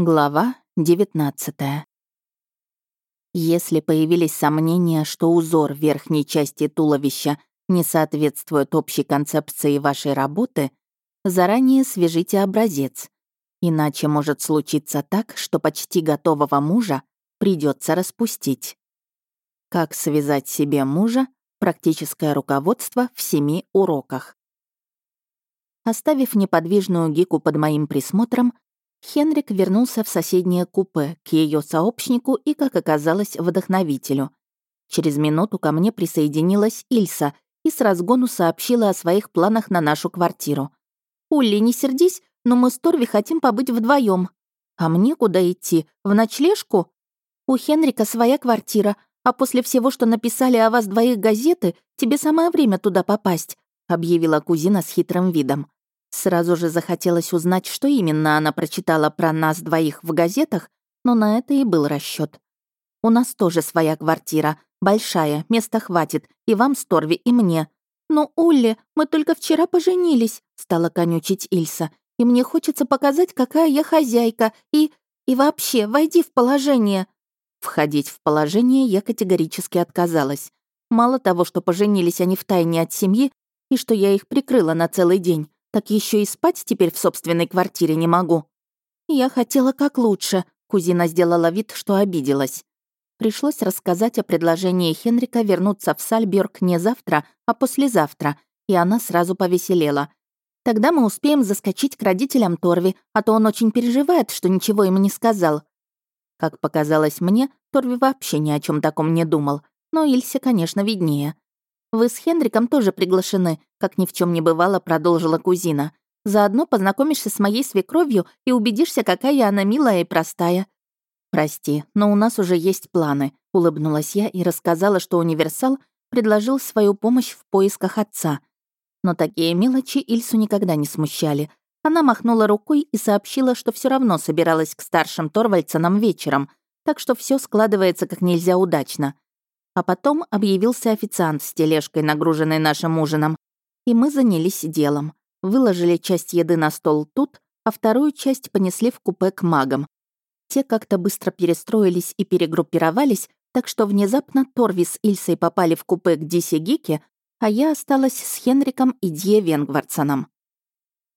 Глава 19 Если появились сомнения, что узор верхней части туловища не соответствует общей концепции вашей работы, заранее свяжите образец. Иначе может случиться так, что почти готового мужа придется распустить. Как связать себе мужа? Практическое руководство в семи уроках. Оставив неподвижную Гику под моим присмотром, Хенрик вернулся в соседнее купе к ее сообщнику и, как оказалось, вдохновителю. Через минуту ко мне присоединилась Ильса и с разгону сообщила о своих планах на нашу квартиру. «Улли, не сердись, но мы с Торви хотим побыть вдвоем. А мне куда идти? В ночлежку? У Хенрика своя квартира, а после всего, что написали о вас двоих газеты, тебе самое время туда попасть», объявила кузина с хитрым видом. Сразу же захотелось узнать, что именно она прочитала про нас двоих в газетах, но на это и был расчет. «У нас тоже своя квартира, большая, места хватит, и вам, Сторви, и мне». «Но, Улли, мы только вчера поженились», — стала конючить Ильса. «И мне хочется показать, какая я хозяйка, и... и вообще, войди в положение». Входить в положение я категорически отказалась. Мало того, что поженились они втайне от семьи, и что я их прикрыла на целый день, так еще и спать теперь в собственной квартире не могу. Я хотела как лучше, кузина сделала вид, что обиделась. Пришлось рассказать о предложении Хенрика вернуться в Сальберг не завтра, а послезавтра, и она сразу повеселела. Тогда мы успеем заскочить к родителям Торви, а то он очень переживает, что ничего им не сказал. Как показалось мне, Торви вообще ни о чем таком не думал, но Ильсе, конечно, виднее. Вы с Хенриком тоже приглашены, как ни в чем не бывало, продолжила кузина. Заодно познакомишься с моей свекровью и убедишься, какая она милая и простая. Прости, но у нас уже есть планы, улыбнулась я и рассказала, что универсал предложил свою помощь в поисках отца. Но такие мелочи Ильсу никогда не смущали. Она махнула рукой и сообщила, что все равно собиралась к старшим Торвальцанам вечером, так что все складывается как нельзя удачно. А потом объявился официант с тележкой, нагруженной нашим ужином, и мы занялись делом. Выложили часть еды на стол тут, а вторую часть понесли в купе к магам. Те как-то быстро перестроились и перегруппировались, так что внезапно Торви с Ильсой попали в купе к Дисе Гике, а я осталась с Хенриком и Дье Венгвардсоном.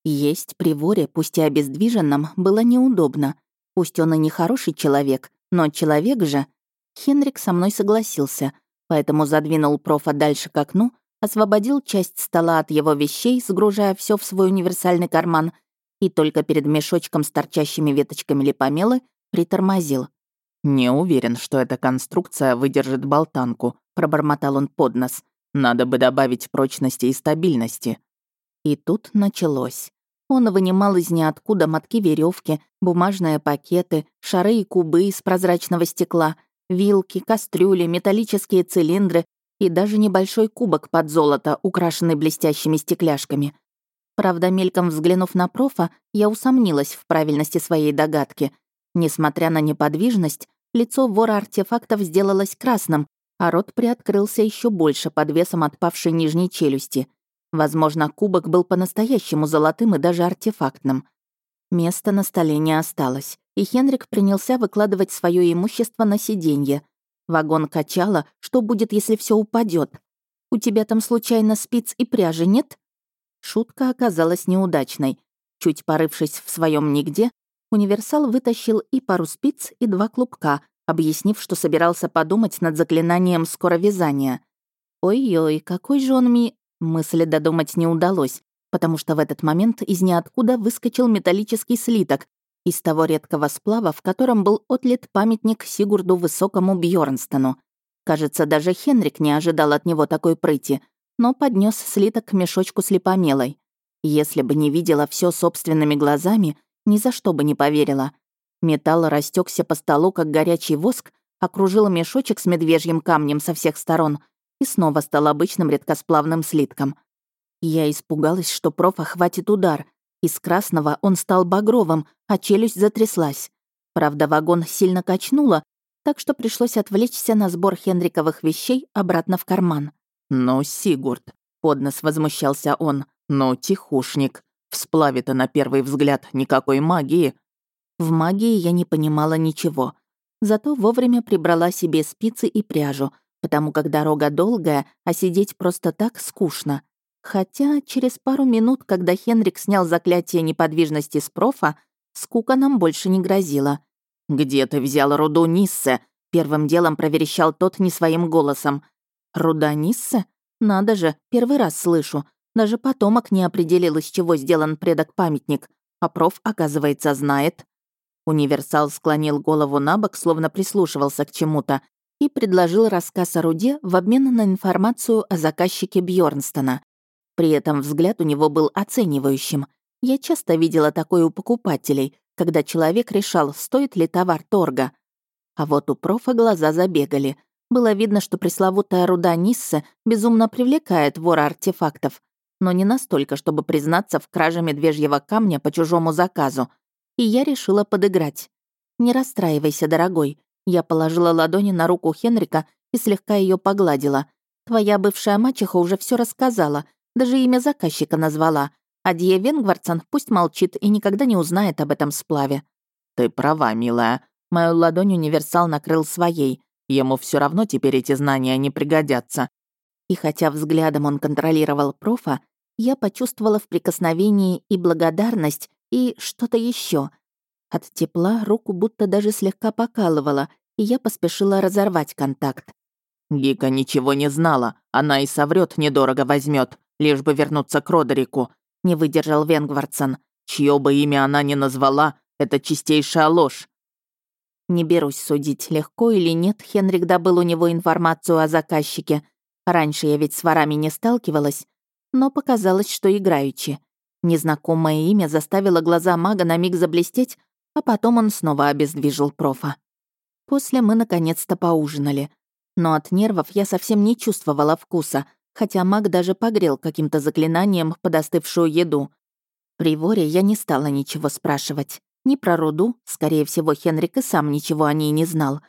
Есть при воре, пусть и обездвиженном, было неудобно. Пусть он и не хороший человек, но человек же — Хенрик со мной согласился, поэтому задвинул профа дальше к окну, освободил часть стола от его вещей, сгружая все в свой универсальный карман, и только перед мешочком с торчащими веточками липомелы притормозил. «Не уверен, что эта конструкция выдержит болтанку», — пробормотал он под нос. «Надо бы добавить прочности и стабильности». И тут началось. Он вынимал из ниоткуда мотки веревки, бумажные пакеты, шары и кубы из прозрачного стекла — Вилки, кастрюли, металлические цилиндры и даже небольшой кубок под золото, украшенный блестящими стекляшками. Правда, мельком взглянув на профа, я усомнилась в правильности своей догадки. Несмотря на неподвижность, лицо вора артефактов сделалось красным, а рот приоткрылся еще больше под весом отпавшей нижней челюсти. Возможно, кубок был по-настоящему золотым и даже артефактным. Места на столе не осталось и Хенрик принялся выкладывать свое имущество на сиденье. Вагон качало, что будет, если все упадет. «У тебя там случайно спиц и пряжи нет?» Шутка оказалась неудачной. Чуть порывшись в своем нигде, универсал вытащил и пару спиц, и два клубка, объяснив, что собирался подумать над заклинанием скоровязания. «Ой-ой, какой же он ми...» Мысли додумать не удалось, потому что в этот момент из ниоткуда выскочил металлический слиток, из того редкого сплава, в котором был отлит памятник Сигурду Высокому Бьорнстону. Кажется, даже Хенрик не ожидал от него такой прыти, но поднес слиток к мешочку с липомелой. Если бы не видела все собственными глазами, ни за что бы не поверила. Металл растекся по столу, как горячий воск, окружил мешочек с медвежьим камнем со всех сторон и снова стал обычным редкосплавным слитком. Я испугалась, что проф охватит удар, из красного он стал багровым, а челюсть затряслась. Правда, вагон сильно качнуло, так что пришлось отвлечься на сбор Хенриковых вещей обратно в карман. «Ну, Сигурд», — поднос возмущался он, — «ну, тихушник. В сплаве-то на первый взгляд никакой магии». В магии я не понимала ничего. Зато вовремя прибрала себе спицы и пряжу, потому как дорога долгая, а сидеть просто так скучно. Хотя через пару минут, когда Хенрик снял заклятие неподвижности с профа, скука нам больше не грозила. «Где ты взял руду Ниссе?» — первым делом проверещал тот не своим голосом. «Руда Ниссе? Надо же, первый раз слышу. Даже потомок не определил, из чего сделан предок-памятник, а проф, оказывается, знает». Универсал склонил голову на бок, словно прислушивался к чему-то, и предложил рассказ о руде в обмен на информацию о заказчике Бьорнстона. При этом взгляд у него был оценивающим. Я часто видела такое у покупателей, когда человек решал, стоит ли товар торга. А вот у профа глаза забегали. Было видно, что пресловутая руда Нисса безумно привлекает вора артефактов, но не настолько, чтобы признаться в краже медвежьего камня по чужому заказу. И я решила подыграть. «Не расстраивайся, дорогой». Я положила ладони на руку Хенрика и слегка ее погладила. «Твоя бывшая мачеха уже все рассказала, даже имя заказчика назвала. А Дье Венгвардсон пусть молчит и никогда не узнает об этом сплаве». «Ты права, милая. Мою ладонь универсал накрыл своей. Ему все равно теперь эти знания не пригодятся». И хотя взглядом он контролировал профа, я почувствовала в прикосновении и благодарность, и что-то еще. От тепла руку будто даже слегка покалывала, и я поспешила разорвать контакт. Гика ничего не знала, она и соврет недорого возьмет лишь бы вернуться к Родерику», — не выдержал Венгвардсон. «Чье бы имя она ни назвала, это чистейшая ложь». Не берусь судить, легко или нет, Хенрик добыл у него информацию о заказчике. Раньше я ведь с ворами не сталкивалась, но показалось, что играючи. Незнакомое имя заставило глаза мага на миг заблестеть, а потом он снова обездвижил профа. После мы наконец-то поужинали. Но от нервов я совсем не чувствовала вкуса — хотя маг даже погрел каким-то заклинанием подостывшую еду. При воре я не стала ничего спрашивать. Ни про руду, скорее всего, Хенрик и сам ничего о ней не знал.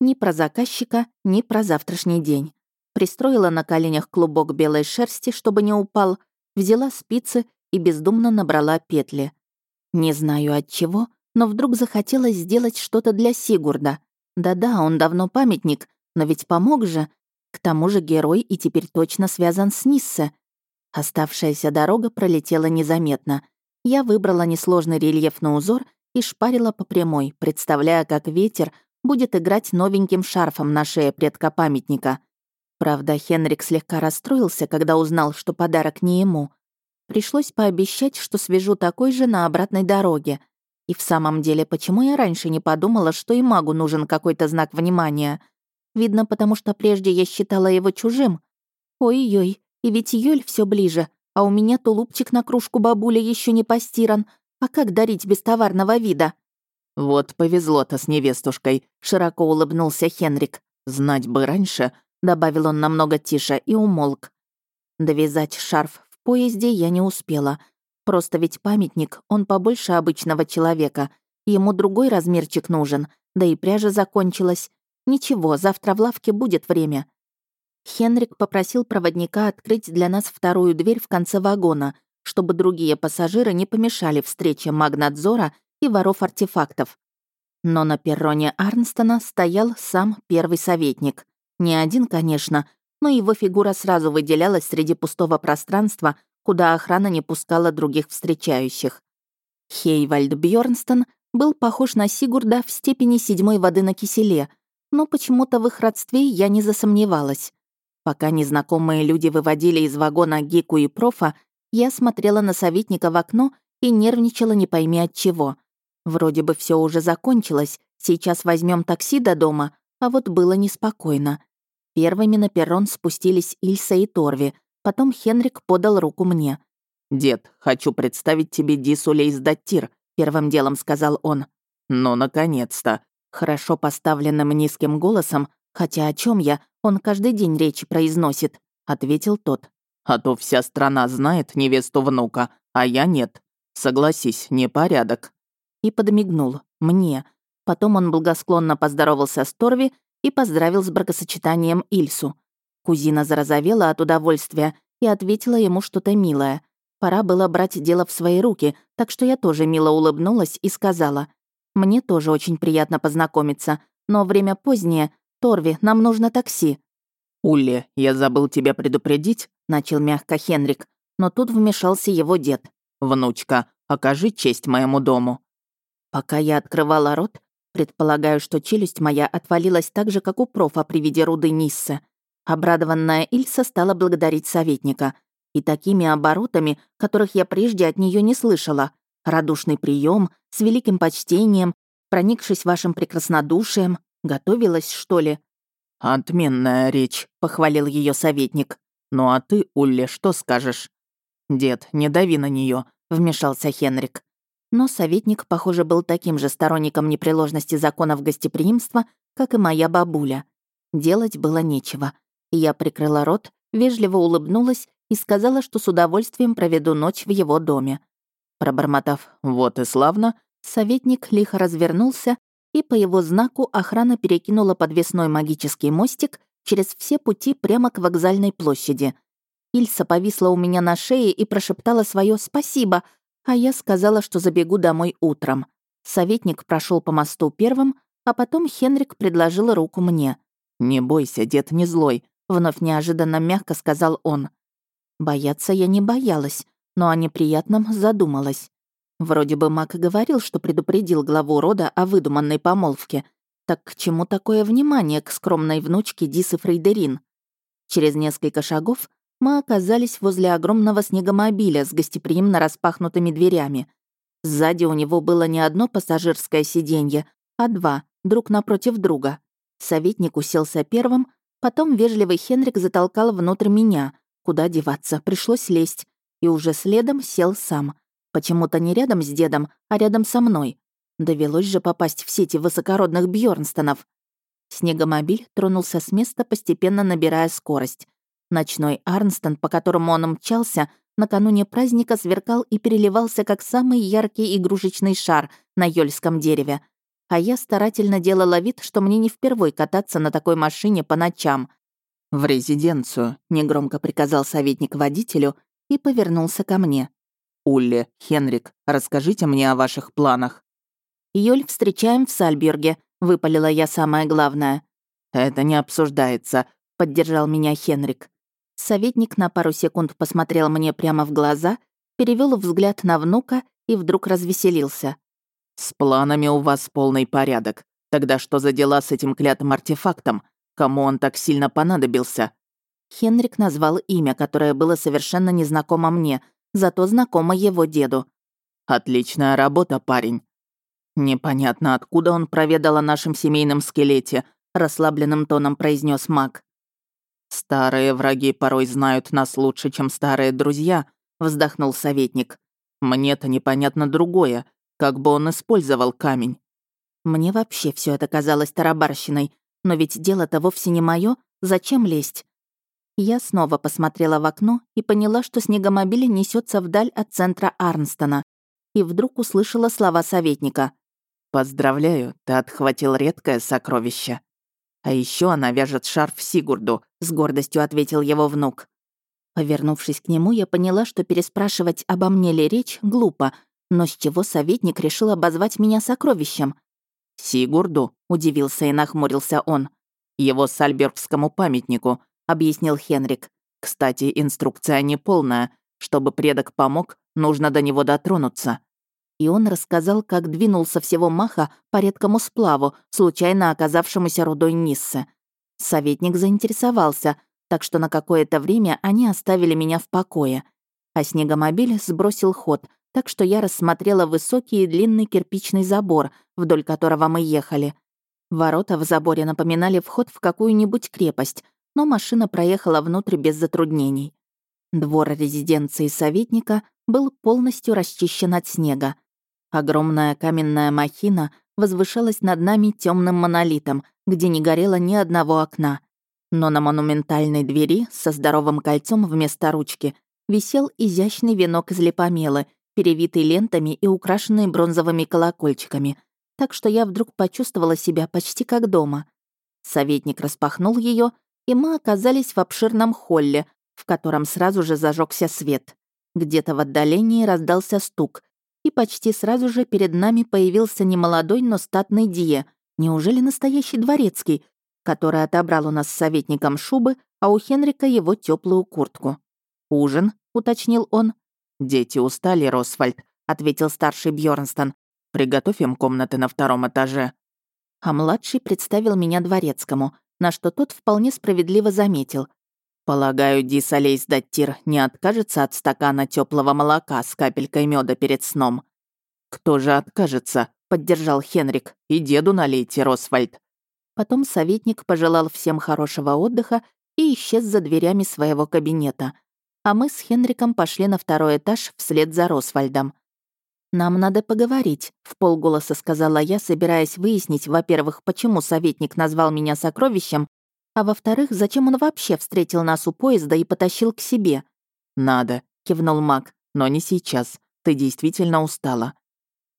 Ни про заказчика, ни про завтрашний день. Пристроила на коленях клубок белой шерсти, чтобы не упал, взяла спицы и бездумно набрала петли. Не знаю от чего, но вдруг захотелось сделать что-то для Сигурда. Да-да, он давно памятник, но ведь помог же, к тому же герой и теперь точно связан с Ниссе. Оставшаяся дорога пролетела незаметно. Я выбрала несложный рельефный узор и шпарила по прямой, представляя, как ветер будет играть новеньким шарфом на шее предка памятника. Правда, Хенрик слегка расстроился, когда узнал, что подарок не ему. Пришлось пообещать, что свяжу такой же на обратной дороге. И в самом деле, почему я раньше не подумала, что и магу нужен какой-то знак внимания? Видно, потому что прежде я считала его чужим. Ой-ой, и ведь Юль все ближе, а у меня тулупчик на кружку бабуля еще не постиран. А как дарить без товарного вида? «Вот повезло-то с невестушкой», — широко улыбнулся Хенрик. «Знать бы раньше», — добавил он намного тише и умолк. Довязать шарф в поезде я не успела. Просто ведь памятник, он побольше обычного человека. Ему другой размерчик нужен, да и пряжа закончилась. Ничего, завтра в лавке будет время. Хенрик попросил проводника открыть для нас вторую дверь в конце вагона, чтобы другие пассажиры не помешали встрече магнадзора и воров-артефактов. Но на перроне Арнстона стоял сам первый советник. Не один, конечно, но его фигура сразу выделялась среди пустого пространства, куда охрана не пускала других встречающих. Хейвальд Бьорнстон был похож на Сигурда в степени седьмой воды на киселе — но почему-то в их родстве я не засомневалась. Пока незнакомые люди выводили из вагона Гику и Профа, я смотрела на советника в окно и нервничала не пойми от чего. Вроде бы все уже закончилось, сейчас возьмем такси до дома, а вот было неспокойно. Первыми на перрон спустились Ильса и Торви, потом Хенрик подал руку мне. «Дед, хочу представить тебе Дису Лейсдаттир», — первым делом сказал он. «Ну, наконец-то. Хорошо поставленным низким голосом, хотя о чем я, он каждый день речи произносит, ответил тот. А то вся страна знает невесту внука, а я нет. Согласись, непорядок. И подмигнул. Мне. Потом он благосклонно поздоровался с Торви и поздравил с бракосочетанием Ильсу. Кузина зарозовела от удовольствия и ответила ему что-то милое. Пора было брать дело в свои руки, так что я тоже мило улыбнулась и сказала, Мне тоже очень приятно познакомиться, но время позднее. Торви, нам нужно такси». «Улли, я забыл тебя предупредить», — начал мягко Хенрик, но тут вмешался его дед. «Внучка, окажи честь моему дому». Пока я открывала рот, предполагаю, что челюсть моя отвалилась так же, как у профа при виде руды Ниссы. Обрадованная Ильса стала благодарить советника. И такими оборотами, которых я прежде от нее не слышала. Радушный прием, с великим почтением, проникшись вашим прекраснодушием. Готовилась, что ли? «Отменная речь», — похвалил ее советник. «Ну а ты, Улли, что скажешь?» «Дед, не дави на нее, вмешался Хенрик. Но советник, похоже, был таким же сторонником непреложности законов гостеприимства, как и моя бабуля. Делать было нечего. Я прикрыла рот, вежливо улыбнулась и сказала, что с удовольствием проведу ночь в его доме. Пробормотав «вот и славно», советник лихо развернулся, и по его знаку охрана перекинула подвесной магический мостик через все пути прямо к вокзальной площади. Ильса повисла у меня на шее и прошептала свое «спасибо», а я сказала, что забегу домой утром. Советник прошел по мосту первым, а потом Хенрик предложил руку мне. «Не бойся, дед не злой», — вновь неожиданно мягко сказал он. Бояться я не боялась, но о неприятном задумалась. Вроде бы Мак говорил, что предупредил главу рода о выдуманной помолвке. Так к чему такое внимание к скромной внучке Дисы Фрейдерин? Через несколько шагов мы оказались возле огромного снегомобиля с гостеприимно распахнутыми дверями. Сзади у него было не одно пассажирское сиденье, а два, друг напротив друга. Советник уселся первым, потом вежливый Хенрик затолкал внутрь меня. Куда деваться, пришлось лезть. И уже следом сел сам. Почему-то не рядом с дедом, а рядом со мной. Довелось же попасть в сети высокородных Бьорнстонов. Снегомобиль тронулся с места, постепенно набирая скорость. Ночной Арнстон, по которому он мчался, накануне праздника сверкал и переливался, как самый яркий игрушечный шар на ёльском дереве. А я старательно делала вид, что мне не впервой кататься на такой машине по ночам. «В резиденцию», — негромко приказал советник водителю и повернулся ко мне. «Улли, Хенрик, расскажите мне о ваших планах». «Юль встречаем в Сальберге», — выпалила я самое главное. «Это не обсуждается», — поддержал меня Хенрик. Советник на пару секунд посмотрел мне прямо в глаза, перевел взгляд на внука и вдруг развеселился. «С планами у вас полный порядок. Тогда что за дела с этим клятым артефактом? Кому он так сильно понадобился?» Хенрик назвал имя, которое было совершенно незнакомо мне, зато знакомо его деду. «Отличная работа, парень». «Непонятно, откуда он проведал о нашем семейном скелете», расслабленным тоном произнес маг. «Старые враги порой знают нас лучше, чем старые друзья», — вздохнул советник. «Мне-то непонятно другое, как бы он использовал камень». Мне вообще все это казалось тарабарщиной, но ведь дело-то вовсе не мое. зачем лезть? Я снова посмотрела в окно и поняла, что снегомобиль несется вдаль от центра Арнстона. И вдруг услышала слова советника. «Поздравляю, ты отхватил редкое сокровище». А еще она вяжет шарф Сигурду», — с гордостью ответил его внук. Повернувшись к нему, я поняла, что переспрашивать обо мне ли речь глупо, но с чего советник решил обозвать меня сокровищем? «Сигурду», — удивился и нахмурился он. «Его сальбергскому памятнику», — объяснил Хенрик. «Кстати, инструкция неполная. Чтобы предок помог, нужно до него дотронуться» и он рассказал, как двинулся всего маха по редкому сплаву, случайно оказавшемуся рудой Ниссы. Советник заинтересовался, так что на какое-то время они оставили меня в покое. А снегомобиль сбросил ход, так что я рассмотрела высокий и длинный кирпичный забор, вдоль которого мы ехали. Ворота в заборе напоминали вход в какую-нибудь крепость, но машина проехала внутрь без затруднений. Двор резиденции советника был полностью расчищен от снега. Огромная каменная махина возвышалась над нами темным монолитом, где не горело ни одного окна. Но на монументальной двери со здоровым кольцом вместо ручки висел изящный венок из липомелы, перевитый лентами и украшенный бронзовыми колокольчиками, так что я вдруг почувствовала себя почти как дома. Советник распахнул ее, и мы оказались в обширном холле, в котором сразу же зажегся свет. Где-то в отдалении раздался стук, и почти сразу же перед нами появился немолодой, но статный Дие. Неужели настоящий дворецкий, который отобрал у нас с советником шубы, а у Хенрика его теплую куртку? «Ужин», — уточнил он. «Дети устали, Росвальд», — ответил старший Бьорнстон. «Приготовь им комнаты на втором этаже». А младший представил меня дворецкому, на что тот вполне справедливо заметил. «Полагаю, Ди Солейс Даттир не откажется от стакана теплого молока с капелькой меда перед сном?» «Кто же откажется?» — поддержал Хенрик. «И деду налейте, Росвальд». Потом советник пожелал всем хорошего отдыха и исчез за дверями своего кабинета. А мы с Хенриком пошли на второй этаж вслед за Росвальдом. «Нам надо поговорить», — в полголоса сказала я, собираясь выяснить, во-первых, почему советник назвал меня сокровищем, а во-вторых, зачем он вообще встретил нас у поезда и потащил к себе. «Надо», — кивнул маг, — «но не сейчас. Ты действительно устала».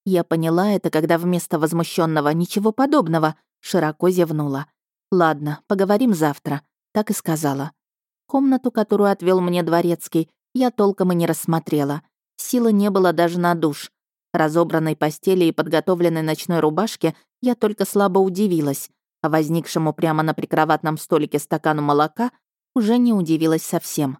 Я поняла это, когда вместо возмущенного «ничего подобного» широко зевнула. «Ладно, поговорим завтра», — так и сказала. Комнату, которую отвел мне дворецкий, я толком и не рассмотрела. Силы не было даже на душ. Разобранной постели и подготовленной ночной рубашке я только слабо удивилась, а возникшему прямо на прикроватном столике стакану молока уже не удивилась совсем.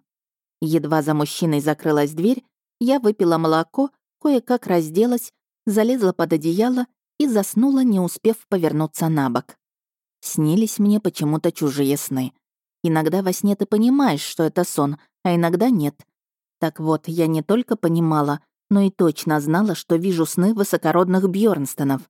Едва за мужчиной закрылась дверь, я выпила молоко, кое-как разделась, залезла под одеяло и заснула, не успев повернуться на бок. Снились мне почему-то чужие сны. Иногда во сне ты понимаешь, что это сон, а иногда нет. Так вот, я не только понимала, но и точно знала, что вижу сны высокородных Бьорнстонов.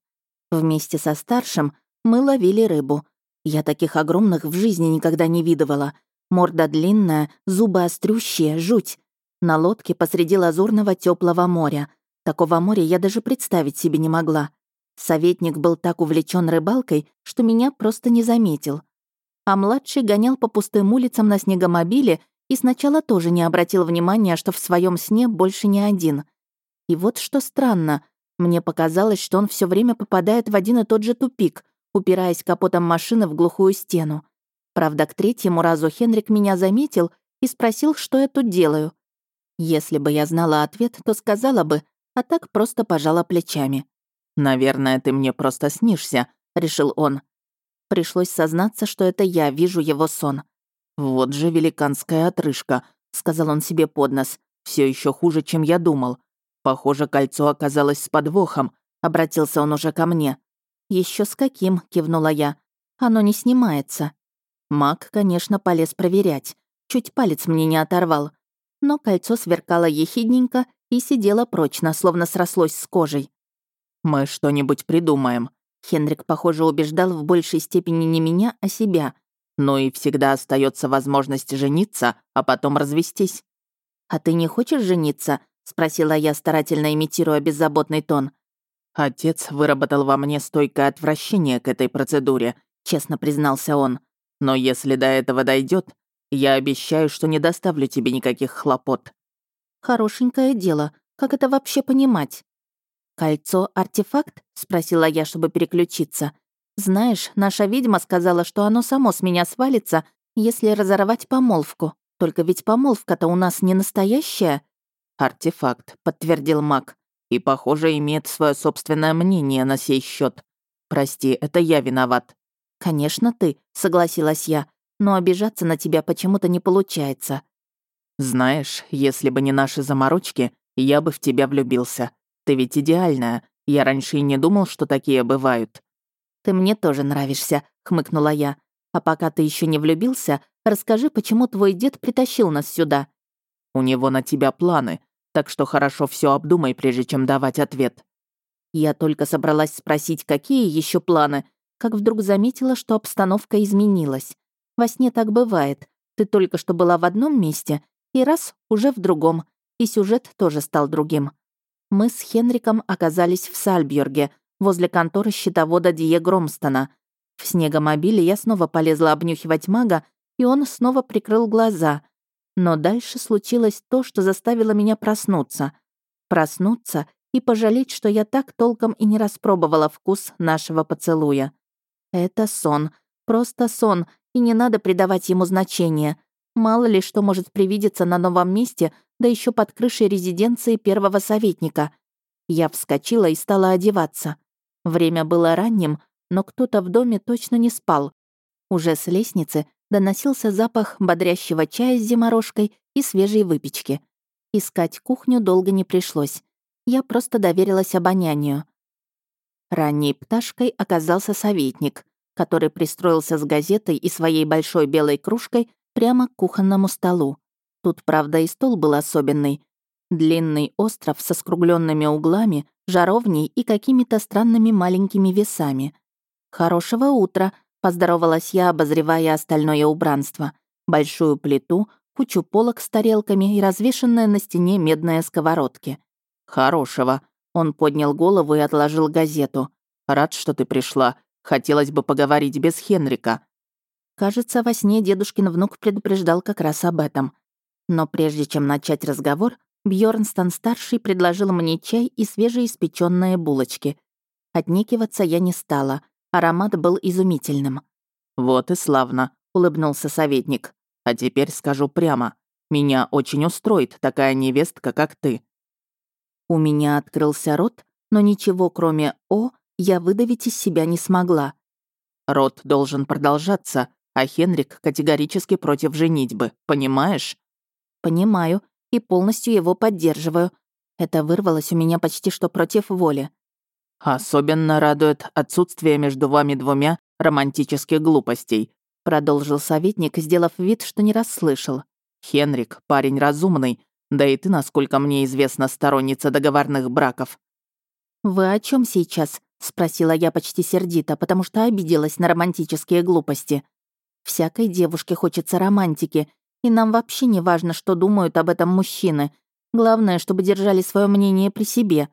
Вместе со старшим мы ловили рыбу. Я таких огромных в жизни никогда не видывала. Морда длинная, зубы острющие, жуть. На лодке посреди лазурного теплого моря. Такого моря я даже представить себе не могла. Советник был так увлечен рыбалкой, что меня просто не заметил. А младший гонял по пустым улицам на снегомобиле и сначала тоже не обратил внимания, что в своем сне больше не один. И вот что странно. Мне показалось, что он все время попадает в один и тот же тупик, упираясь капотом машины в глухую стену. Правда, к третьему разу Хенрик меня заметил и спросил, что я тут делаю. Если бы я знала ответ, то сказала бы, а так просто пожала плечами. «Наверное, ты мне просто снишься», — решил он. Пришлось сознаться, что это я вижу его сон. «Вот же великанская отрыжка», — сказал он себе под нос. Все еще хуже, чем я думал. Похоже, кольцо оказалось с подвохом. Обратился он уже ко мне. Еще с каким?» — кивнула я. «Оно не снимается». Маг, конечно, полез проверять. Чуть палец мне не оторвал. Но кольцо сверкало ехидненько и сидело прочно, словно срослось с кожей. «Мы что-нибудь придумаем». Хенрик, похоже, убеждал в большей степени не меня, а себя. Но и всегда остается возможность жениться, а потом развестись. «А ты не хочешь жениться?» — спросила я, старательно имитируя беззаботный тон. «Отец выработал во мне стойкое отвращение к этой процедуре», — честно признался он. «Но если до этого дойдет, я обещаю, что не доставлю тебе никаких хлопот». «Хорошенькое дело. Как это вообще понимать?» «Кольцо — артефакт?» — спросила я, чтобы переключиться. «Знаешь, наша ведьма сказала, что оно само с меня свалится, если разорвать помолвку. Только ведь помолвка-то у нас не настоящая». «Артефакт», — подтвердил маг. «И, похоже, имеет свое собственное мнение на сей счет. Прости, это я виноват». «Конечно, ты», — согласилась я. «Но обижаться на тебя почему-то не получается». «Знаешь, если бы не наши заморочки, я бы в тебя влюбился. Ты ведь идеальная. Я раньше и не думал, что такие бывают». «Ты мне тоже нравишься», — хмыкнула я. «А пока ты еще не влюбился, расскажи, почему твой дед притащил нас сюда». «У него на тебя планы так что хорошо все обдумай, прежде чем давать ответ». Я только собралась спросить, какие еще планы, как вдруг заметила, что обстановка изменилась. Во сне так бывает. Ты только что была в одном месте, и раз — уже в другом, и сюжет тоже стал другим. Мы с Хенриком оказались в Сальбьерге, возле конторы счетовода Дие Громстона. В снегомобиле я снова полезла обнюхивать мага, и он снова прикрыл глаза. Но дальше случилось то, что заставило меня проснуться. Проснуться и пожалеть, что я так толком и не распробовала вкус нашего поцелуя. Это сон, просто сон, и не надо придавать ему значения. Мало ли что может привидеться на новом месте, да еще под крышей резиденции первого советника. Я вскочила и стала одеваться. Время было ранним, но кто-то в доме точно не спал. Уже с лестницы доносился запах бодрящего чая с зиморожкой и свежей выпечки. Искать кухню долго не пришлось. Я просто доверилась обонянию. Ранней пташкой оказался советник, который пристроился с газетой и своей большой белой кружкой прямо к кухонному столу. Тут, правда, и стол был особенный. Длинный остров со скругленными углами, жаровней и какими-то странными маленькими весами. «Хорошего утра», — поздоровалась я, обозревая остальное убранство. Большую плиту, кучу полок с тарелками и развешенные на стене медные сковородки. «Хорошего», — он поднял голову и отложил газету. «Рад, что ты пришла. Хотелось бы поговорить без Хенрика». Кажется, во сне дедушкин внук предупреждал как раз об этом. Но прежде чем начать разговор, Бьорнстон старший предложил мне чай и свежеиспеченные булочки. Отнекиваться я не стала. Аромат был изумительным. «Вот и славно», — улыбнулся советник. «А теперь скажу прямо. Меня очень устроит такая невестка, как ты». У меня открылся рот, но ничего, кроме «о», я выдавить из себя не смогла. «Род должен продолжаться, а Хенрик категорически против женитьбы, понимаешь?» «Понимаю и полностью его поддерживаю. Это вырвалось у меня почти что против воли. «Особенно радует отсутствие между вами двумя романтических глупостей», продолжил советник, сделав вид, что не расслышал. «Хенрик, парень разумный, да и ты, насколько мне известно, сторонница договорных браков». «Вы о чем сейчас?» — спросила я почти сердито, потому что обиделась на романтические глупости. «Всякой девушке хочется романтики, и нам вообще не важно, что думают об этом мужчины. Главное, чтобы держали свое мнение при себе».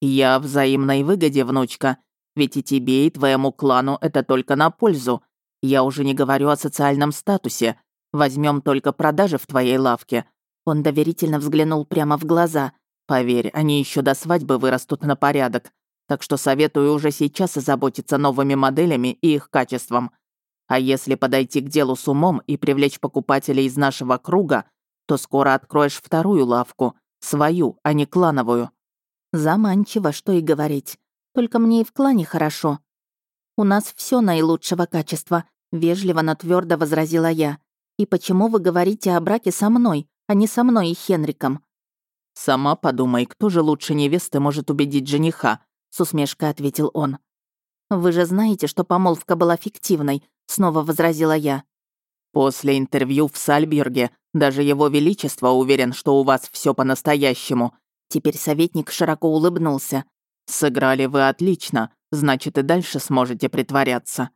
«Я взаимной выгоде, внучка. Ведь и тебе, и твоему клану это только на пользу. Я уже не говорю о социальном статусе. Возьмем только продажи в твоей лавке». Он доверительно взглянул прямо в глаза. «Поверь, они еще до свадьбы вырастут на порядок. Так что советую уже сейчас озаботиться новыми моделями и их качеством. А если подойти к делу с умом и привлечь покупателей из нашего круга, то скоро откроешь вторую лавку, свою, а не клановую». Заманчиво, что и говорить. Только мне и в клане хорошо. У нас все наилучшего качества, вежливо, но твердо возразила я. И почему вы говорите о браке со мной, а не со мной и Хенриком? Сама подумай, кто же лучше невесты может убедить жениха, с усмешкой ответил он. Вы же знаете, что помолвка была фиктивной, снова возразила я. После интервью в Сальберге даже его величество уверен, что у вас все по-настоящему. Теперь советник широко улыбнулся. Сыграли вы отлично, значит и дальше сможете притворяться.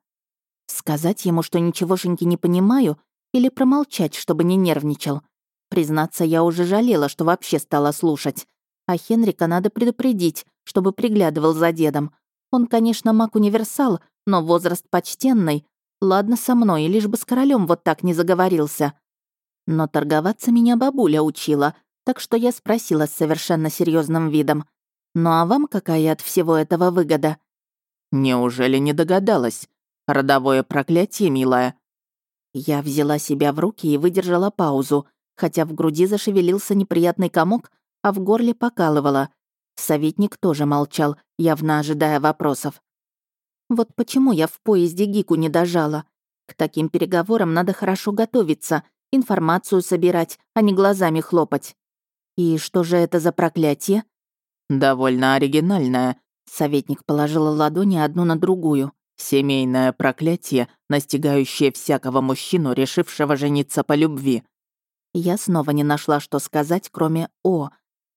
Сказать ему, что ничегошеньки не понимаю, или промолчать, чтобы не нервничал. Признаться, я уже жалела, что вообще стала слушать. А Хенрика надо предупредить, чтобы приглядывал за дедом. Он, конечно, маг-универсал, но возраст почтенный, Ладно со мной, лишь бы с королем вот так не заговорился. Но торговаться меня бабуля учила, так что я спросила с совершенно серьезным видом. «Ну а вам какая от всего этого выгода?» «Неужели не догадалась? Родовое проклятие, милая». Я взяла себя в руки и выдержала паузу, хотя в груди зашевелился неприятный комок, а в горле покалывало. Советник тоже молчал, явно ожидая вопросов. Вот почему я в поезде Гику не дожала. К таким переговорам надо хорошо готовиться, информацию собирать, а не глазами хлопать. И что же это за проклятие? Довольно оригинальное. Советник положил ладони одну на другую. Семейное проклятие, настигающее всякого мужчину, решившего жениться по любви. Я снова не нашла, что сказать, кроме «о».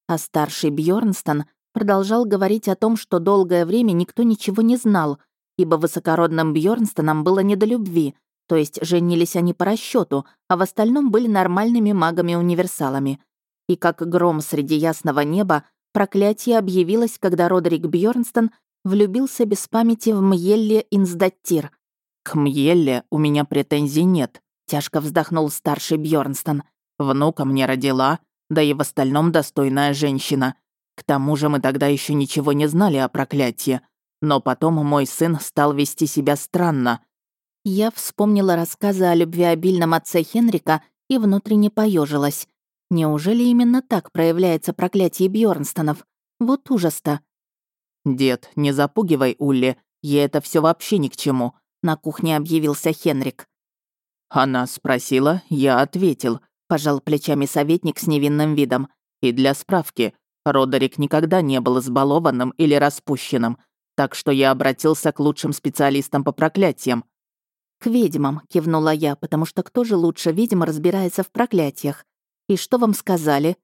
А старший Бьорнстон продолжал говорить о том, что долгое время никто ничего не знал, ибо высокородным Бьорнстоном было не до любви, то есть женились они по расчету, а в остальном были нормальными магами-универсалами. И как гром среди ясного неба, проклятие объявилось, когда Родерик Бьорнстон влюбился без памяти в Мьелле Инсдаттир. «К Мьелле у меня претензий нет», — тяжко вздохнул старший Бьорнстон. «Внука мне родила, да и в остальном достойная женщина. К тому же мы тогда еще ничего не знали о проклятии. Но потом мой сын стал вести себя странно. Я вспомнила рассказы о любвеобильном отце Хенрика и внутренне поежилась. Неужели именно так проявляется проклятие Бьорнстонов? Вот ужас-то. «Дед, не запугивай Улли, ей это все вообще ни к чему», — на кухне объявился Хенрик. «Она спросила, я ответил», — пожал плечами советник с невинным видом. «И для справки, Родерик никогда не был избалованным или распущенным, так что я обратился к лучшим специалистам по проклятиям». «К ведьмам», — кивнула я, потому что кто же лучше ведьм разбирается в проклятиях? И что вам сказали?»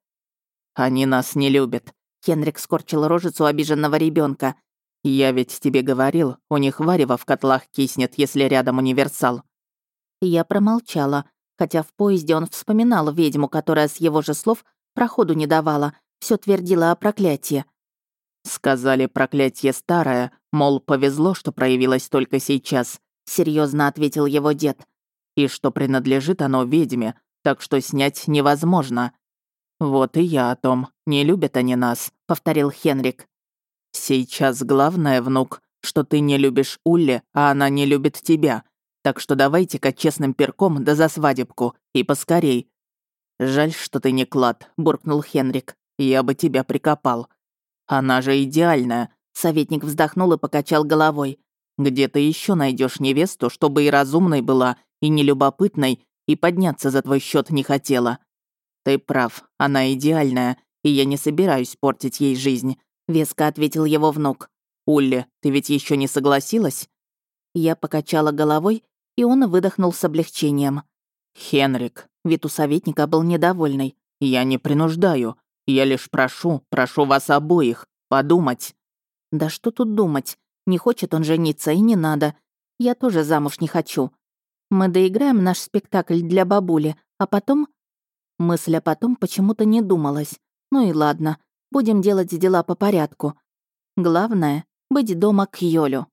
«Они нас не любят», — Хенрик скорчил рожицу обиженного ребенка. «Я ведь тебе говорил, у них варево в котлах киснет, если рядом универсал». Я промолчала, хотя в поезде он вспоминал ведьму, которая с его же слов проходу не давала, все твердила о проклятии. «Сказали, проклятие старое, мол, повезло, что проявилось только сейчас», — серьезно ответил его дед. «И что принадлежит оно ведьме, так что снять невозможно». «Вот и я о том. Не любят они нас», — повторил Хенрик. «Сейчас главное, внук, что ты не любишь Улли, а она не любит тебя. Так что давайте-ка честным перком да за свадебку, и поскорей». «Жаль, что ты не клад», — буркнул Хенрик. «Я бы тебя прикопал». «Она же идеальная», — советник вздохнул и покачал головой. «Где ты еще найдешь невесту, чтобы и разумной была, и нелюбопытной, и подняться за твой счет не хотела?» «Ты прав, она идеальная, и я не собираюсь портить ей жизнь», — веско ответил его внук. «Улли, ты ведь еще не согласилась?» Я покачала головой и он выдохнул с облегчением. «Хенрик», вид у советника был недовольный, «я не принуждаю. Я лишь прошу, прошу вас обоих подумать». «Да что тут думать? Не хочет он жениться, и не надо. Я тоже замуж не хочу. Мы доиграем наш спектакль для бабули, а потом...» Мысль о потом почему-то не думалась. Ну и ладно, будем делать дела по порядку. Главное — быть дома к Йолю.